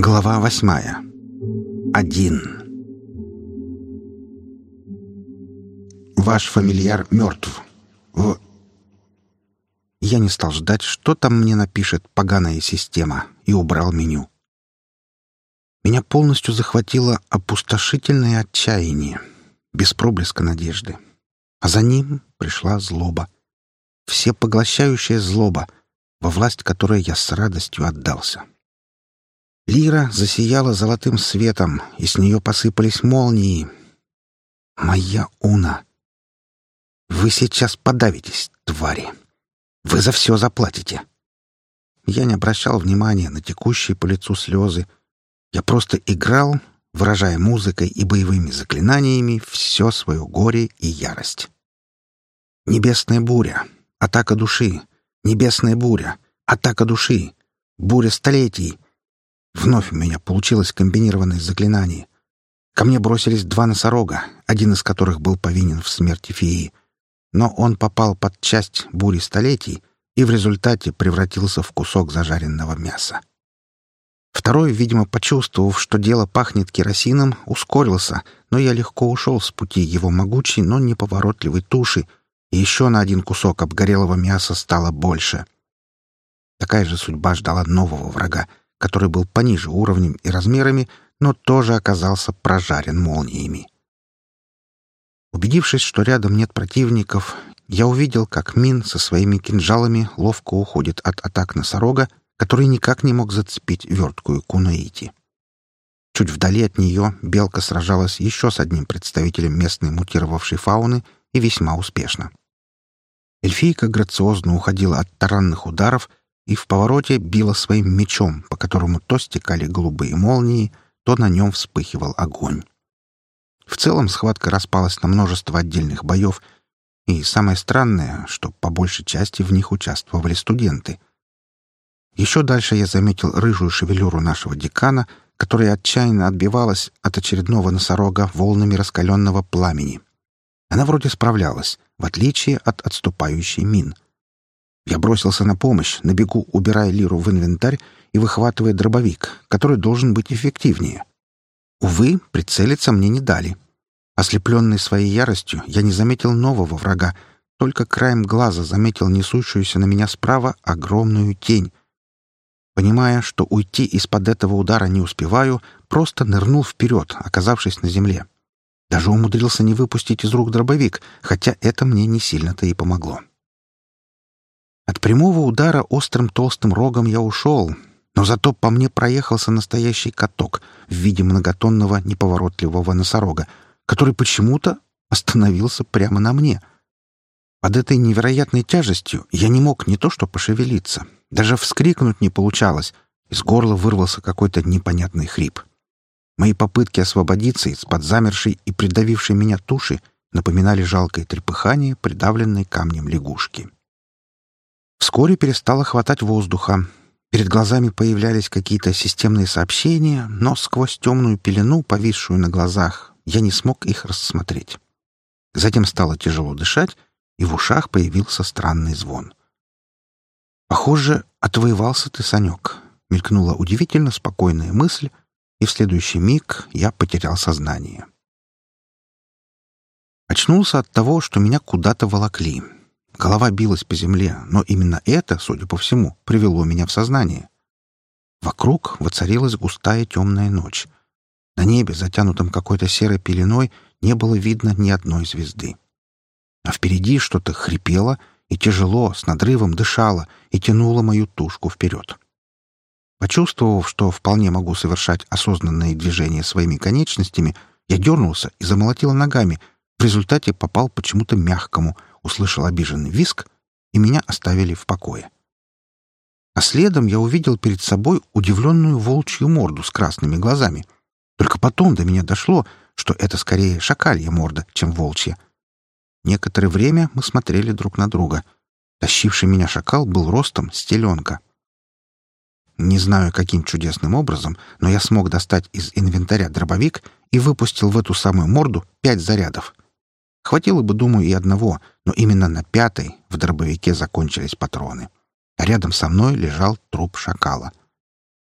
Глава восьмая. Один. Ваш фамильяр мертв. В... Я не стал ждать, что там мне напишет поганая система, и убрал меню. Меня полностью захватило опустошительное отчаяние, без проблеска надежды. А за ним пришла злоба. Всепоглощающая злоба, во власть которой я с радостью отдался. Лира засияла золотым светом, и с нее посыпались молнии. «Моя Уна! Вы сейчас подавитесь, твари! Вы за все заплатите!» Я не обращал внимания на текущие по лицу слезы. Я просто играл, выражая музыкой и боевыми заклинаниями все свое горе и ярость. Небесная буря, атака души, небесная буря, атака души, буря столетий — Вновь у меня получилось комбинированное заклинание. Ко мне бросились два носорога, один из которых был повинен в смерти феи. Но он попал под часть бури столетий и в результате превратился в кусок зажаренного мяса. Второй, видимо, почувствовав, что дело пахнет керосином, ускорился, но я легко ушел с пути его могучей, но неповоротливой туши, и еще на один кусок обгорелого мяса стало больше. Такая же судьба ждала нового врага, который был пониже уровнем и размерами, но тоже оказался прожарен молниями. Убедившись, что рядом нет противников, я увидел, как Мин со своими кинжалами ловко уходит от атак носорога, который никак не мог зацепить верткую кунаити. Чуть вдали от нее белка сражалась еще с одним представителем местной мутировавшей фауны и весьма успешно. Эльфийка грациозно уходила от таранных ударов и в повороте била своим мечом, по которому то стекали голубые молнии, то на нем вспыхивал огонь. В целом схватка распалась на множество отдельных боев, и самое странное, что по большей части в них участвовали студенты. Еще дальше я заметил рыжую шевелюру нашего декана, которая отчаянно отбивалась от очередного носорога волнами раскаленного пламени. Она вроде справлялась, в отличие от отступающей мин — я бросился на помощь, на бегу убирая лиру в инвентарь и выхватывая дробовик, который должен быть эффективнее. Увы, прицелиться мне не дали. Ослепленный своей яростью, я не заметил нового врага, только краем глаза заметил несущуюся на меня справа огромную тень. Понимая, что уйти из-под этого удара не успеваю, просто нырнул вперед, оказавшись на земле. Даже умудрился не выпустить из рук дробовик, хотя это мне не сильно-то и помогло. От прямого удара острым толстым рогом я ушел, но зато по мне проехался настоящий каток в виде многотонного неповоротливого носорога, который почему-то остановился прямо на мне. Под этой невероятной тяжестью я не мог не то что пошевелиться, даже вскрикнуть не получалось, из горла вырвался какой-то непонятный хрип. Мои попытки освободиться из-под замершей и придавившей меня туши напоминали жалкое трепыхание, придавленной камнем лягушки. Вскоре перестало хватать воздуха. Перед глазами появлялись какие-то системные сообщения, но сквозь темную пелену, повисшую на глазах, я не смог их рассмотреть. Затем стало тяжело дышать, и в ушах появился странный звон. «Похоже, отвоевался ты, Санек», — мелькнула удивительно спокойная мысль, и в следующий миг я потерял сознание. Очнулся от того, что меня куда-то волокли — Голова билась по земле, но именно это, судя по всему, привело меня в сознание. Вокруг воцарилась густая темная ночь. На небе, затянутом какой-то серой пеленой, не было видно ни одной звезды. А впереди что-то хрипело и тяжело, с надрывом дышало и тянуло мою тушку вперед. Почувствовав, что вполне могу совершать осознанные движения своими конечностями, я дернулся и замолотил ногами, в результате попал почему-то мягкому — услышал обиженный виск, и меня оставили в покое. А следом я увидел перед собой удивленную волчью морду с красными глазами. Только потом до меня дошло, что это скорее шакалья морда, чем волчья. Некоторое время мы смотрели друг на друга. Тащивший меня шакал был ростом с теленка. Не знаю, каким чудесным образом, но я смог достать из инвентаря дробовик и выпустил в эту самую морду пять зарядов. Хватило бы, думаю, и одного, но именно на пятой в дробовике закончились патроны. А рядом со мной лежал труп шакала.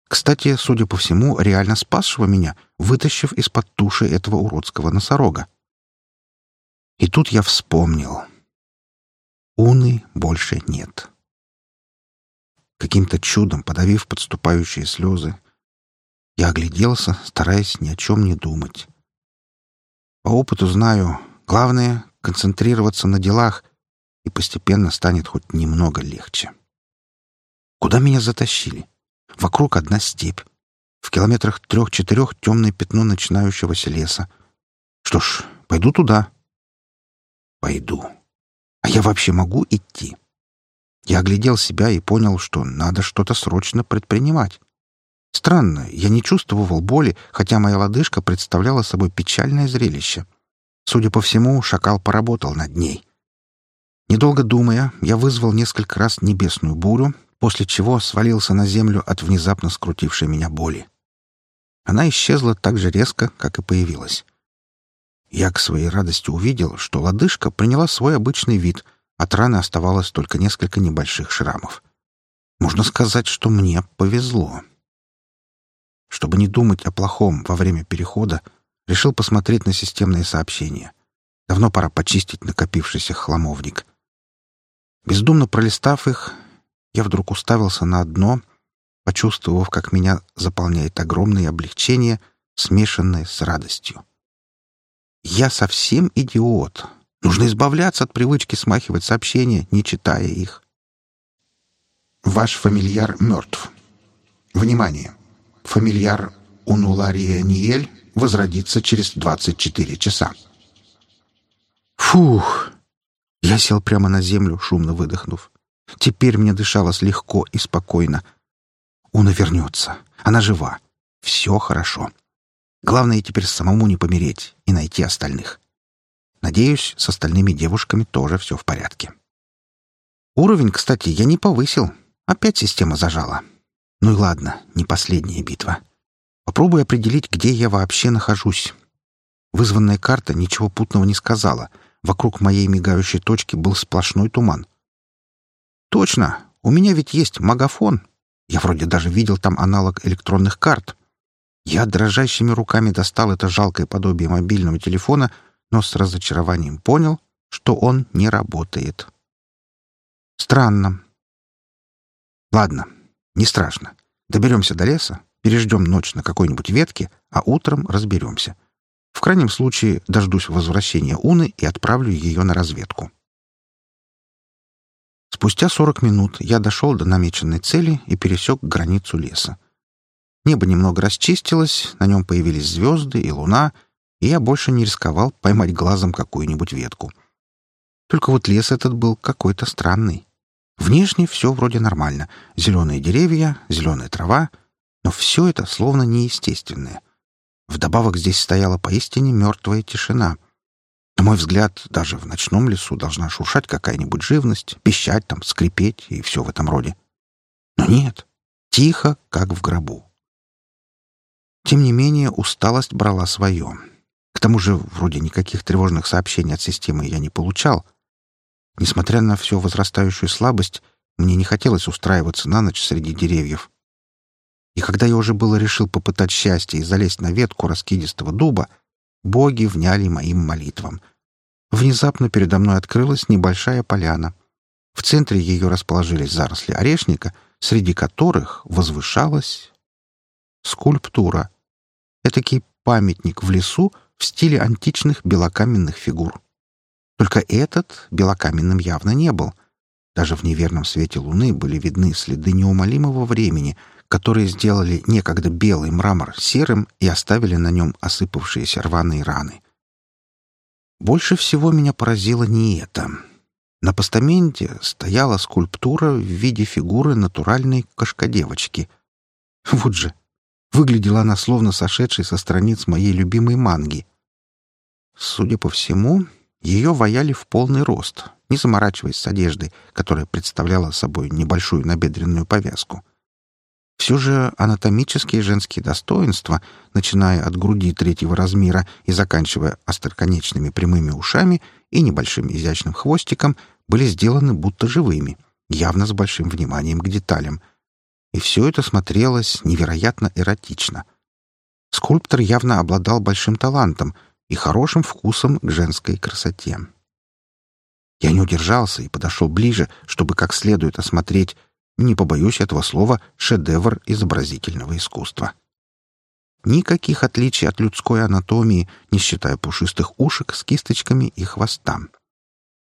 Кстати, судя по всему, реально спасшего меня, вытащив из-под туши этого уродского носорога. И тут я вспомнил. Уны больше нет. Каким-то чудом, подавив подступающие слезы, я огляделся, стараясь ни о чем не думать. По опыту знаю, главное — концентрироваться на делах, и постепенно станет хоть немного легче. Куда меня затащили? Вокруг одна степь. В километрах трех-четырех темное пятно начинающегося леса. Что ж, пойду туда. Пойду. А я вообще могу идти? Я оглядел себя и понял, что надо что-то срочно предпринимать. Странно, я не чувствовал боли, хотя моя лодыжка представляла собой печальное зрелище. Судя по всему, шакал поработал над ней. Недолго думая, я вызвал несколько раз небесную бурю, после чего свалился на землю от внезапно скрутившей меня боли. Она исчезла так же резко, как и появилась. Я к своей радости увидел, что лодыжка приняла свой обычный вид, от раны оставалось только несколько небольших шрамов. Можно сказать, что мне повезло. Чтобы не думать о плохом во время перехода, решил посмотреть на системные сообщения. Давно пора почистить накопившийся хламовник. Бездумно пролистав их, я вдруг уставился на одно, почувствовав, как меня заполняет огромное облегчение, смешанное с радостью. Я совсем идиот. Нужно избавляться от привычки смахивать сообщения, не читая их. Ваш фамильяр мертв. Внимание! Фамильяр Унулария Ниель возродится через 24 часа. Фух! Я сел прямо на землю, шумно выдохнув. Теперь мне дышалось легко и спокойно. Уна вернется. Она жива. Все хорошо. Главное теперь самому не помереть и найти остальных. Надеюсь, с остальными девушками тоже все в порядке. Уровень, кстати, я не повысил. Опять система зажала. Ну и ладно, не последняя битва. Попробую определить, где я вообще нахожусь. Вызванная карта ничего путного не сказала. Вокруг моей мигающей точки был сплошной туман. Точно, у меня ведь есть магафон. Я вроде даже видел там аналог электронных карт. Я дрожащими руками достал это жалкое подобие мобильного телефона, но с разочарованием понял, что он не работает. Странно. Ладно, не страшно. Доберемся до леса, переждем ночь на какой-нибудь ветке, а утром разберемся. В крайнем случае дождусь возвращения Уны и отправлю ее на разведку. Спустя сорок минут я дошел до намеченной цели и пересек границу леса. Небо немного расчистилось, на нем появились звезды и луна, и я больше не рисковал поймать глазом какую-нибудь ветку. Только вот лес этот был какой-то странный. Внешне все вроде нормально. Зеленые деревья, зеленая трава. Но все это словно неестественное. Вдобавок здесь стояла поистине мертвая тишина. На мой взгляд, даже в ночном лесу должна шуршать какая-нибудь живность, пищать там, скрипеть и все в этом роде. Но нет, тихо, как в гробу. Тем не менее, усталость брала свое. К тому же, вроде никаких тревожных сообщений от системы я не получал — Несмотря на всю возрастающую слабость, мне не хотелось устраиваться на ночь среди деревьев. И когда я уже было решил попытать счастье и залезть на ветку раскидистого дуба, боги вняли моим молитвам. Внезапно передо мной открылась небольшая поляна. В центре ее расположились заросли орешника, среди которых возвышалась скульптура. Этакий памятник в лесу в стиле античных белокаменных фигур. Только этот белокаменным явно не был. Даже в неверном свете луны были видны следы неумолимого времени, которые сделали некогда белый мрамор серым и оставили на нем осыпавшиеся рваные раны. Больше всего меня поразило не это. На постаменте стояла скульптура в виде фигуры натуральной кошкодевочки. Вот же! Выглядела она словно сошедшей со страниц моей любимой манги. Судя по всему, ее ваяли в полный рост, не заморачиваясь с одеждой, которая представляла собой небольшую набедренную повязку. Все же анатомические женские достоинства, начиная от груди третьего размера и заканчивая остроконечными прямыми ушами и небольшим изящным хвостиком, были сделаны будто живыми, явно с большим вниманием к деталям. и все это смотрелось невероятно эротично. Скульптор явно обладал большим талантом и хорошим вкусом к женской красоте. Я не удержался и подошел ближе, чтобы как следует осмотреть, не побоюсь этого слова, шедевр изобразительного искусства. Никаких отличий от людской анатомии, не считая пушистых ушек с кисточками и хвоста.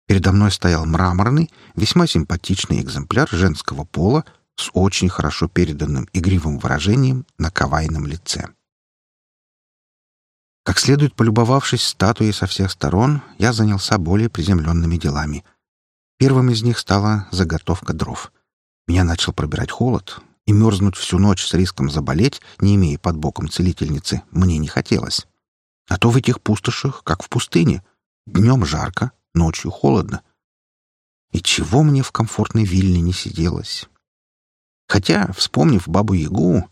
Передо мной стоял мраморный, весьма симпатичный экземпляр женского пола с очень хорошо переданным игривым выражением на кавайном лице. Как следует полюбовавшись статуей со всех сторон, я занялся более приземленными делами. Первым из них стала заготовка дров. Меня начал пробирать холод, и мерзнуть всю ночь с риском заболеть, не имея под боком целительницы, мне не хотелось. А то в этих пустошах, как в пустыне, днем жарко, ночью холодно. И чего мне в комфортной вилле не сиделось? Хотя, вспомнив бабу-ягу...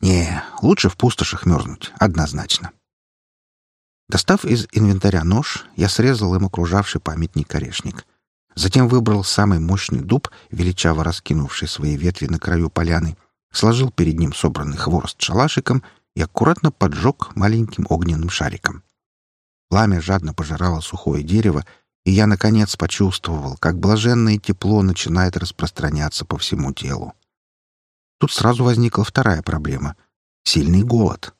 Не, лучше в пустошах мерзнуть, однозначно. Достав из инвентаря нож, я срезал им окружавший памятник орешник. Затем выбрал самый мощный дуб, величаво раскинувший свои ветви на краю поляны, сложил перед ним собранный хворост шалашиком и аккуратно поджег маленьким огненным шариком. Пламя жадно пожирало сухое дерево, и я, наконец, почувствовал, как блаженное тепло начинает распространяться по всему телу. Тут сразу возникла вторая проблема — сильный голод.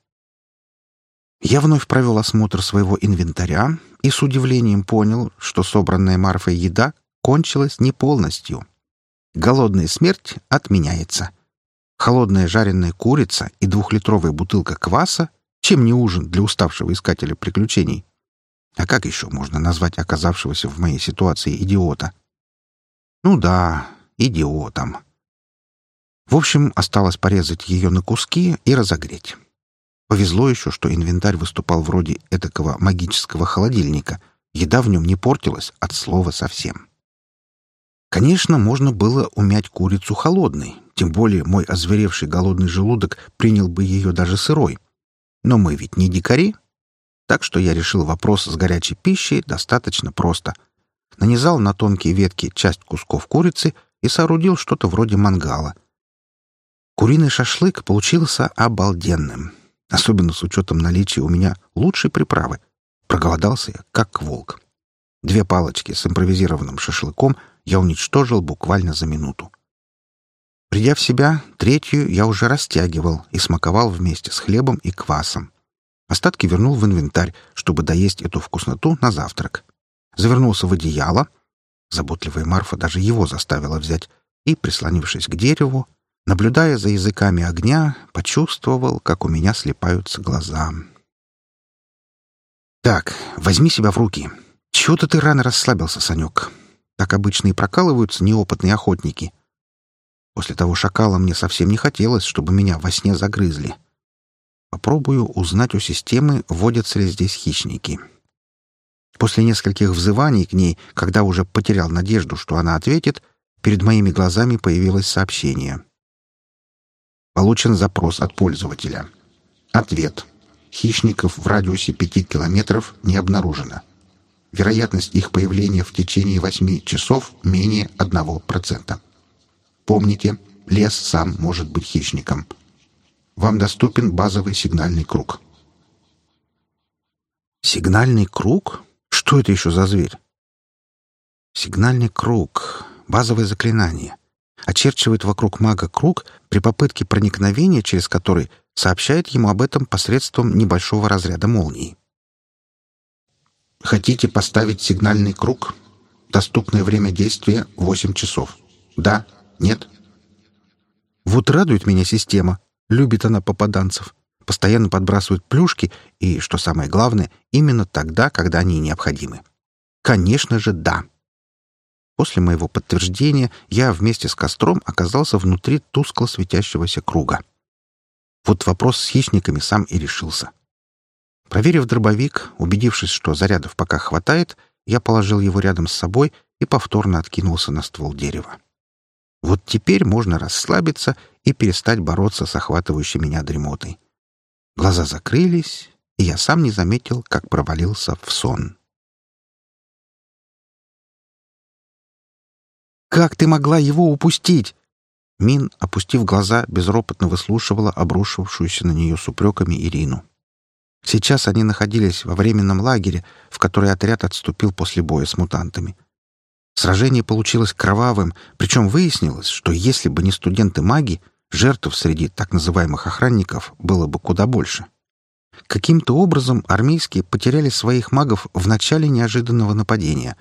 Я вновь провел осмотр своего инвентаря и с удивлением понял, что собранная Марфой еда кончилась не полностью. Голодная смерть отменяется. Холодная жареная курица и двухлитровая бутылка кваса — чем не ужин для уставшего искателя приключений? А как еще можно назвать оказавшегося в моей ситуации идиота? Ну да, идиотом. В общем, осталось порезать ее на куски и разогреть. Повезло еще, что инвентарь выступал вроде этакого магического холодильника. Еда в нем не портилась от слова совсем. Конечно, можно было умять курицу холодной, тем более мой озверевший голодный желудок принял бы ее даже сырой. Но мы ведь не дикари. Так что я решил вопрос с горячей пищей достаточно просто. Нанизал на тонкие ветки часть кусков курицы и соорудил что-то вроде мангала. Куриный шашлык получился обалденным особенно с учетом наличия у меня лучшей приправы. Проголодался я, как волк. Две палочки с импровизированным шашлыком я уничтожил буквально за минуту. Придя в себя, третью я уже растягивал и смаковал вместе с хлебом и квасом. Остатки вернул в инвентарь, чтобы доесть эту вкусноту на завтрак. Завернулся в одеяло. Заботливая Марфа даже его заставила взять и, прислонившись к дереву, Наблюдая за языками огня, почувствовал, как у меня слепаются глаза. «Так, возьми себя в руки. Чего-то ты рано расслабился, Санек. Так обычно и прокалываются неопытные охотники. После того шакала мне совсем не хотелось, чтобы меня во сне загрызли. Попробую узнать у системы, водятся ли здесь хищники». После нескольких взываний к ней, когда уже потерял надежду, что она ответит, перед моими глазами появилось сообщение. Получен запрос от пользователя. Ответ. Хищников в радиусе 5 километров не обнаружено. Вероятность их появления в течение 8 часов менее 1%. Помните, лес сам может быть хищником. Вам доступен базовый сигнальный круг. Сигнальный круг? Что это еще за зверь? Сигнальный круг. Базовое заклинание очерчивает вокруг мага круг при попытке проникновения, через который сообщает ему об этом посредством небольшого разряда молнии. Хотите поставить сигнальный круг? Доступное время действия — 8 часов. Да? Нет? Вот радует меня система. Любит она попаданцев. Постоянно подбрасывает плюшки и, что самое главное, именно тогда, когда они необходимы. Конечно же, да. После моего подтверждения я вместе с костром оказался внутри тускло светящегося круга. Вот вопрос с хищниками сам и решился. Проверив дробовик, убедившись, что зарядов пока хватает, я положил его рядом с собой и повторно откинулся на ствол дерева. Вот теперь можно расслабиться и перестать бороться с охватывающей меня дремотой. Глаза закрылись, и я сам не заметил, как провалился в сон. Как ты могла его упустить? Мин, опустив глаза, безропотно выслушивала обрушившуюся на нее с упреками Ирину. Сейчас они находились во временном лагере, в который отряд отступил после боя с мутантами. Сражение получилось кровавым, причем выяснилось, что если бы не студенты-маги, жертв среди так называемых охранников было бы куда больше. Каким-то образом армейские потеряли своих магов в начале неожиданного нападения.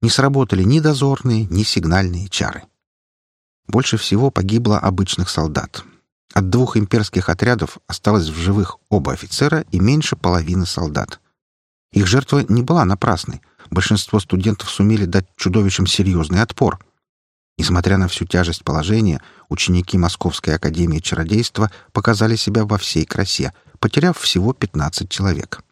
Не сработали ни дозорные, ни сигнальные чары. Больше всего погибло обычных солдат. От двух имперских отрядов осталось в живых оба офицера и меньше половины солдат. Их жертва не была напрасной. Большинство студентов сумели дать чудовищам серьезный отпор. Несмотря на всю тяжесть положения, ученики Московской академии чародейства показали себя во всей красе, потеряв всего 15 человек.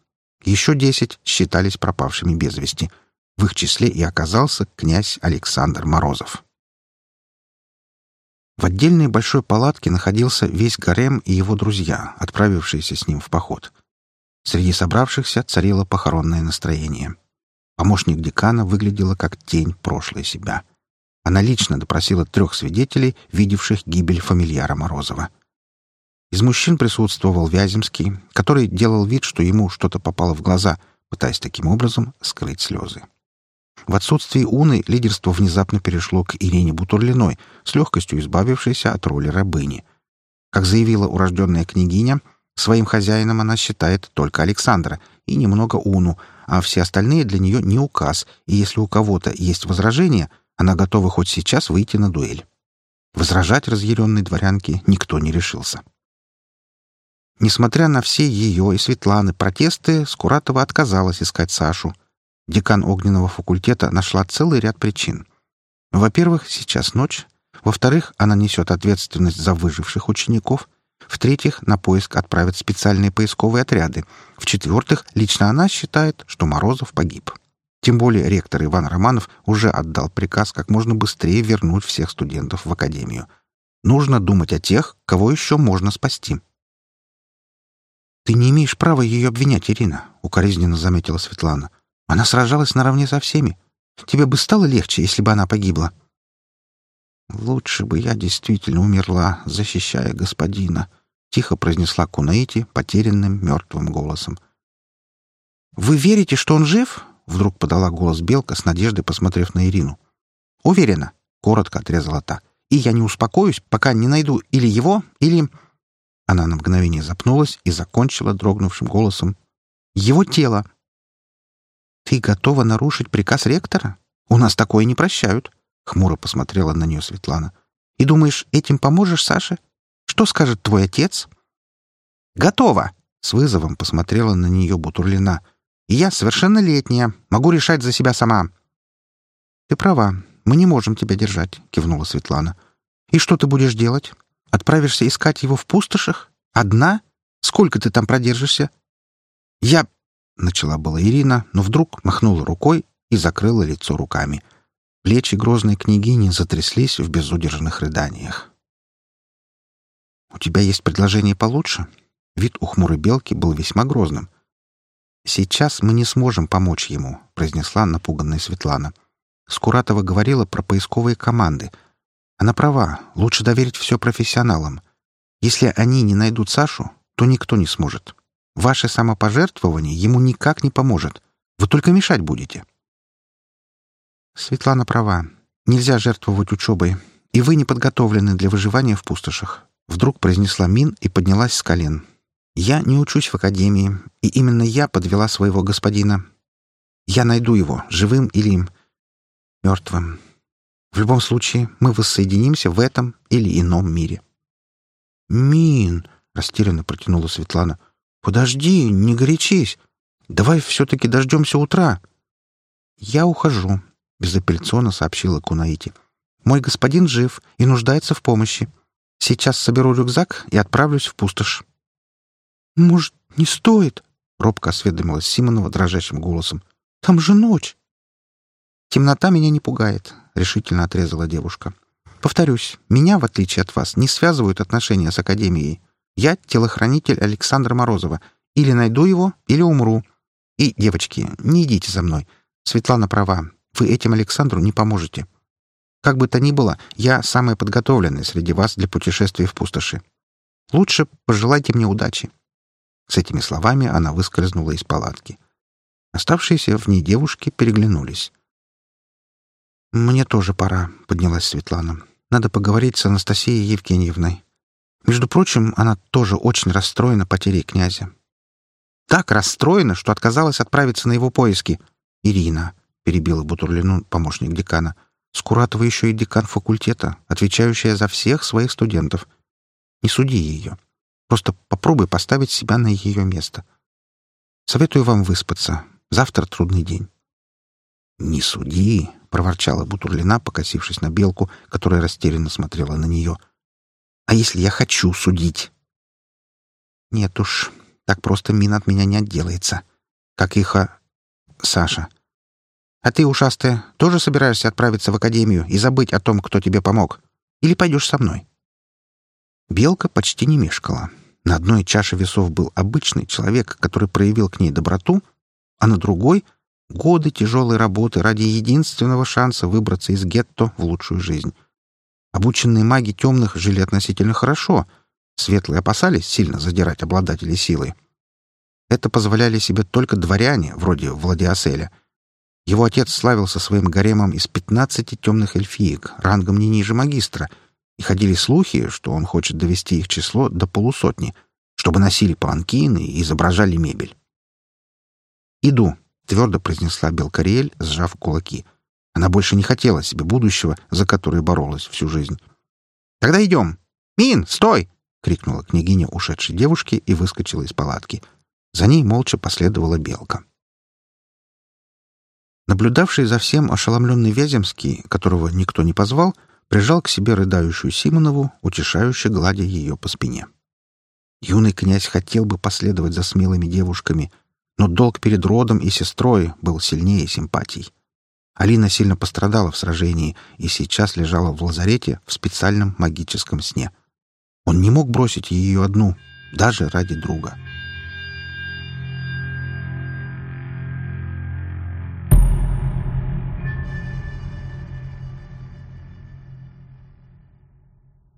Еще 10 считались пропавшими без вести. В их числе и оказался князь Александр Морозов. В отдельной большой палатке находился весь гарем и его друзья, отправившиеся с ним в поход. Среди собравшихся царило похоронное настроение. Помощник декана выглядела как тень прошлой себя. Она лично допросила трех свидетелей, видевших гибель фамильяра Морозова. Из мужчин присутствовал Вяземский, который делал вид, что ему что-то попало в глаза, пытаясь таким образом скрыть слезы. В отсутствии Уны лидерство внезапно перешло к Ирине Бутурлиной, с легкостью избавившейся от роли рабыни. Как заявила урожденная княгиня, своим хозяином она считает только Александра и немного Уну, а все остальные для нее не указ, и если у кого-то есть возражения, она готова хоть сейчас выйти на дуэль. Возражать разъяренной дворянке никто не решился. Несмотря на все ее и Светланы протесты, Скуратова отказалась искать Сашу — Декан огненного факультета нашла целый ряд причин. Во-первых, сейчас ночь. Во-вторых, она несет ответственность за выживших учеников. В-третьих, на поиск отправят специальные поисковые отряды. В-четвертых, лично она считает, что Морозов погиб. Тем более ректор Иван Романов уже отдал приказ как можно быстрее вернуть всех студентов в академию. Нужно думать о тех, кого еще можно спасти. «Ты не имеешь права ее обвинять, Ирина», — укоризненно заметила Светлана. Она сражалась наравне со всеми. Тебе бы стало легче, если бы она погибла. Лучше бы я действительно умерла, защищая господина, тихо произнесла Кунаити потерянным мертвым голосом. Вы верите, что он жив? Вдруг подала голос Белка с надеждой, посмотрев на Ирину. Уверена, коротко отрезала та. И я не успокоюсь, пока не найду или его, или Она на мгновение запнулась и закончила дрогнувшим голосом: его тело. «Ты готова нарушить приказ ректора? У нас такое не прощают», — хмуро посмотрела на нее Светлана. «И думаешь, этим поможешь Саше? Что скажет твой отец?» «Готова!» — с вызовом посмотрела на нее Бутурлина. «Я совершеннолетняя, могу решать за себя сама». «Ты права, мы не можем тебя держать», — кивнула Светлана. «И что ты будешь делать? Отправишься искать его в пустошах? Одна? Сколько ты там продержишься?» «Я — начала была Ирина, но вдруг махнула рукой и закрыла лицо руками. Плечи грозной княгини затряслись в безудержных рыданиях. «У тебя есть предложение получше?» Вид у хмурой белки был весьма грозным. «Сейчас мы не сможем помочь ему», — произнесла напуганная Светлана. Скуратова говорила про поисковые команды. Она права, лучше доверить все профессионалам. Если они не найдут Сашу, то никто не сможет. Ваше самопожертвование ему никак не поможет. Вы только мешать будете. Светлана права. Нельзя жертвовать учебой. И вы не подготовлены для выживания в пустошах. Вдруг произнесла Мин и поднялась с колен. Я не учусь в академии, и именно я подвела своего господина. Я найду его, живым или мертвым. В любом случае, мы воссоединимся в этом или ином мире. «Мин!» — растерянно протянула Светлана. «Подожди, не горячись. Давай все-таки дождемся утра». «Я ухожу», — безапелляционно сообщила Кунаити. «Мой господин жив и нуждается в помощи. Сейчас соберу рюкзак и отправлюсь в пустошь». «Может, не стоит?» — робко осведомилась Симонова дрожащим голосом. «Там же ночь». «Темнота меня не пугает», — решительно отрезала девушка. «Повторюсь, меня, в отличие от вас, не связывают отношения с Академией. Я телохранитель Александра Морозова. Или найду его, или умру. И, девочки, не идите за мной. Светлана права. Вы этим Александру не поможете. Как бы то ни было, я самая подготовленная среди вас для путешествий в пустоши. Лучше пожелайте мне удачи». С этими словами она выскользнула из палатки. Оставшиеся в ней девушки переглянулись. «Мне тоже пора», — поднялась Светлана. «Надо поговорить с Анастасией Евгеньевной. Между прочим, она тоже очень расстроена потерей князя. Так расстроена, что отказалась отправиться на его поиски. Ирина, — перебила Бутурлину помощник декана, — Скуратова еще и декан факультета, отвечающая за всех своих студентов. Не суди ее. Просто попробуй поставить себя на ее место. Советую вам выспаться. Завтра трудный день. «Не суди», — проворчала Бутурлина, покосившись на белку, которая растерянно смотрела на нее. «А если я хочу судить?» «Нет уж, так просто мин от меня не отделается. Как их... А... Саша. А ты, ушастая, тоже собираешься отправиться в академию и забыть о том, кто тебе помог? Или пойдешь со мной?» Белка почти не мешкала. На одной чаше весов был обычный человек, который проявил к ней доброту, а на другой — годы тяжелой работы ради единственного шанса выбраться из гетто в лучшую жизнь. Обученные маги темных жили относительно хорошо. Светлые опасались сильно задирать обладателей силы. Это позволяли себе только дворяне, вроде Владиаселя. Его отец славился своим гаремом из пятнадцати темных эльфиек, рангом не ниже магистра — и ходили слухи, что он хочет довести их число до полусотни, чтобы носили паланкины и изображали мебель. «Иду», — твердо произнесла Белкариэль, сжав кулаки. Она больше не хотела себе будущего, за которое боролась всю жизнь. «Тогда идем! Мин, стой!» — крикнула княгиня ушедшей девушке и выскочила из палатки. За ней молча последовала Белка. Наблюдавший за всем ошеломленный Вяземский, которого никто не позвал, — прижал к себе рыдающую Симонову, утешающе гладя ее по спине. Юный князь хотел бы последовать за смелыми девушками, но долг перед родом и сестрой был сильнее симпатий. Алина сильно пострадала в сражении и сейчас лежала в лазарете в специальном магическом сне. Он не мог бросить ее одну, даже ради друга. —